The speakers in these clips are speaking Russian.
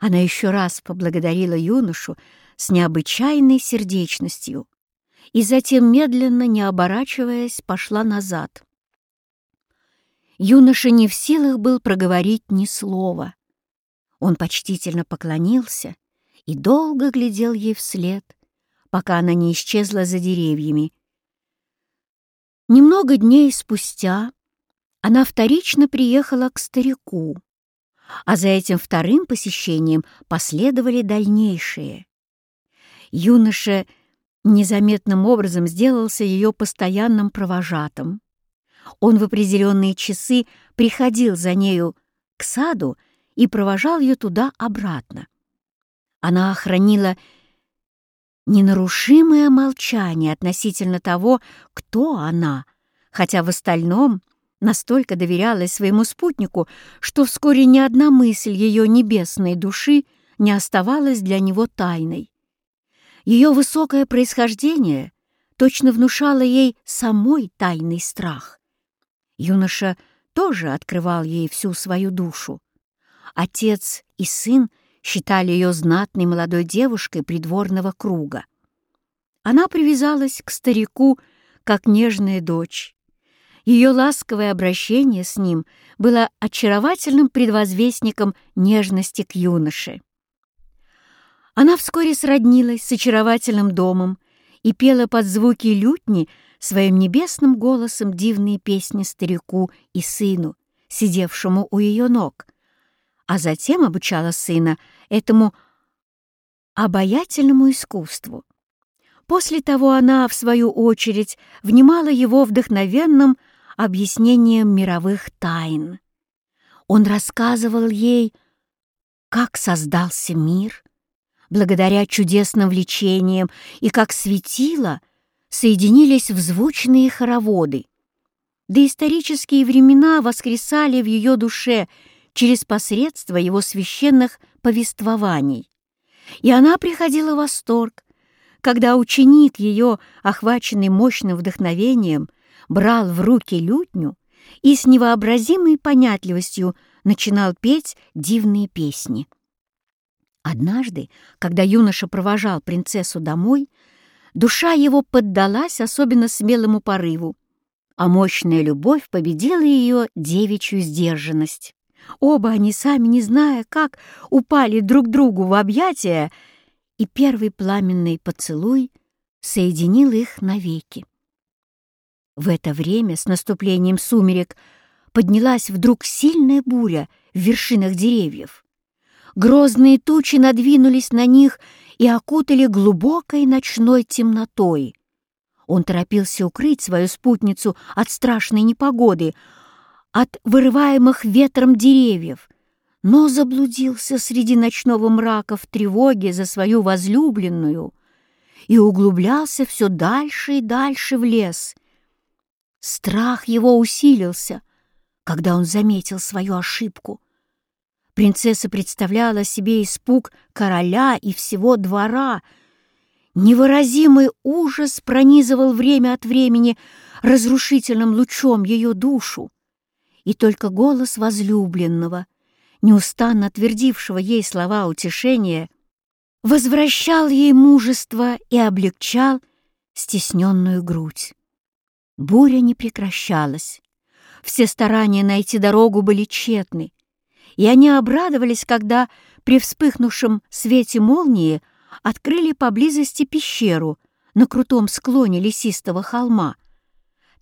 Она еще раз поблагодарила юношу с необычайной сердечностью и затем, медленно, не оборачиваясь, пошла назад. Юноша не в силах был проговорить ни слова. Он почтительно поклонился и долго глядел ей вслед, пока она не исчезла за деревьями. Немного дней спустя она вторично приехала к старику, а за этим вторым посещением последовали дальнейшие. Юноша незаметным образом сделался ее постоянным провожатым. Он в определенные часы приходил за нею к саду и провожал ее туда-обратно. Она охранила ненарушимое молчание относительно того, кто она, хотя в остальном настолько доверялась своему спутнику, что вскоре ни одна мысль ее небесной души не оставалась для него тайной. Ее высокое происхождение точно внушало ей самой тайный страх. Юноша тоже открывал ей всю свою душу. Отец и сын считали ее знатной молодой девушкой придворного круга. Она привязалась к старику, как нежная дочь. Ее ласковое обращение с ним было очаровательным предвозвестником нежности к юноше. Она вскоре сроднилась с очаровательным домом и пела под звуки лютни своим небесным голосом дивные песни старику и сыну, сидевшему у ее ног, а затем обучала сына этому обаятельному искусству. После того она, в свою очередь, внимала его вдохновенным объяснением мировых тайн. Он рассказывал ей, как создался мир, благодаря чудесным влечениям, и как светило соединились в звучные хороводы. Доисторические времена воскресали в ее душе через посредство его священных повествований. И она приходила в восторг, когда ученик ее, охваченный мощным вдохновением, брал в руки лютню и с невообразимой понятливостью начинал петь дивные песни. Однажды, когда юноша провожал принцессу домой, душа его поддалась особенно смелому порыву, а мощная любовь победила ее девичью сдержанность. Оба они, сами не зная как, упали друг другу в объятия, и первый пламенный поцелуй соединил их навеки. В это время с наступлением сумерек поднялась вдруг сильная буря в вершинах деревьев. Грозные тучи надвинулись на них и окутали глубокой ночной темнотой. Он торопился укрыть свою спутницу от страшной непогоды, от вырываемых ветром деревьев, но заблудился среди ночного мрака в тревоге за свою возлюбленную и углублялся все дальше и дальше в лес. Страх его усилился, когда он заметил свою ошибку. Принцесса представляла себе испуг короля и всего двора. Невыразимый ужас пронизывал время от времени разрушительным лучом ее душу. И только голос возлюбленного, неустанно твердившего ей слова утешения, возвращал ей мужество и облегчал стесненную грудь. Буря не прекращалась. Все старания найти дорогу были тщетны и они обрадовались, когда при вспыхнувшем свете молнии открыли поблизости пещеру на крутом склоне лесистого холма.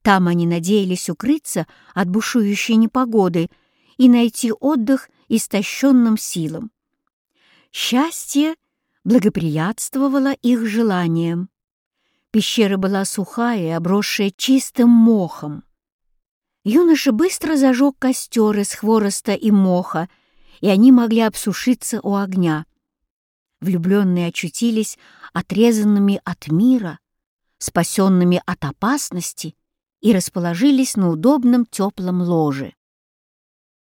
Там они надеялись укрыться от бушующей непогоды и найти отдых истощенным силам. Счастье благоприятствовало их желаниям. Пещера была сухая и обросшая чистым мохом. Юноша быстро зажег костер из хвороста и моха, и они могли обсушиться у огня. Влюбленные очутились отрезанными от мира, спасенными от опасности и расположились на удобном теплом ложе.